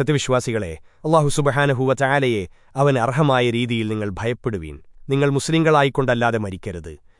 സത്യവിശ്വാസികളെ അള്ളാഹു സുബഹാനഹുവ ചായാലയെ അവൻ അർഹമായ രീതിയിൽ നിങ്ങൾ ഭയപ്പെടുവീൻ. നിങ്ങൾ മുസ്ലിങ്ങളായിക്കൊണ്ടല്ലാതെ മരിക്കരുത്.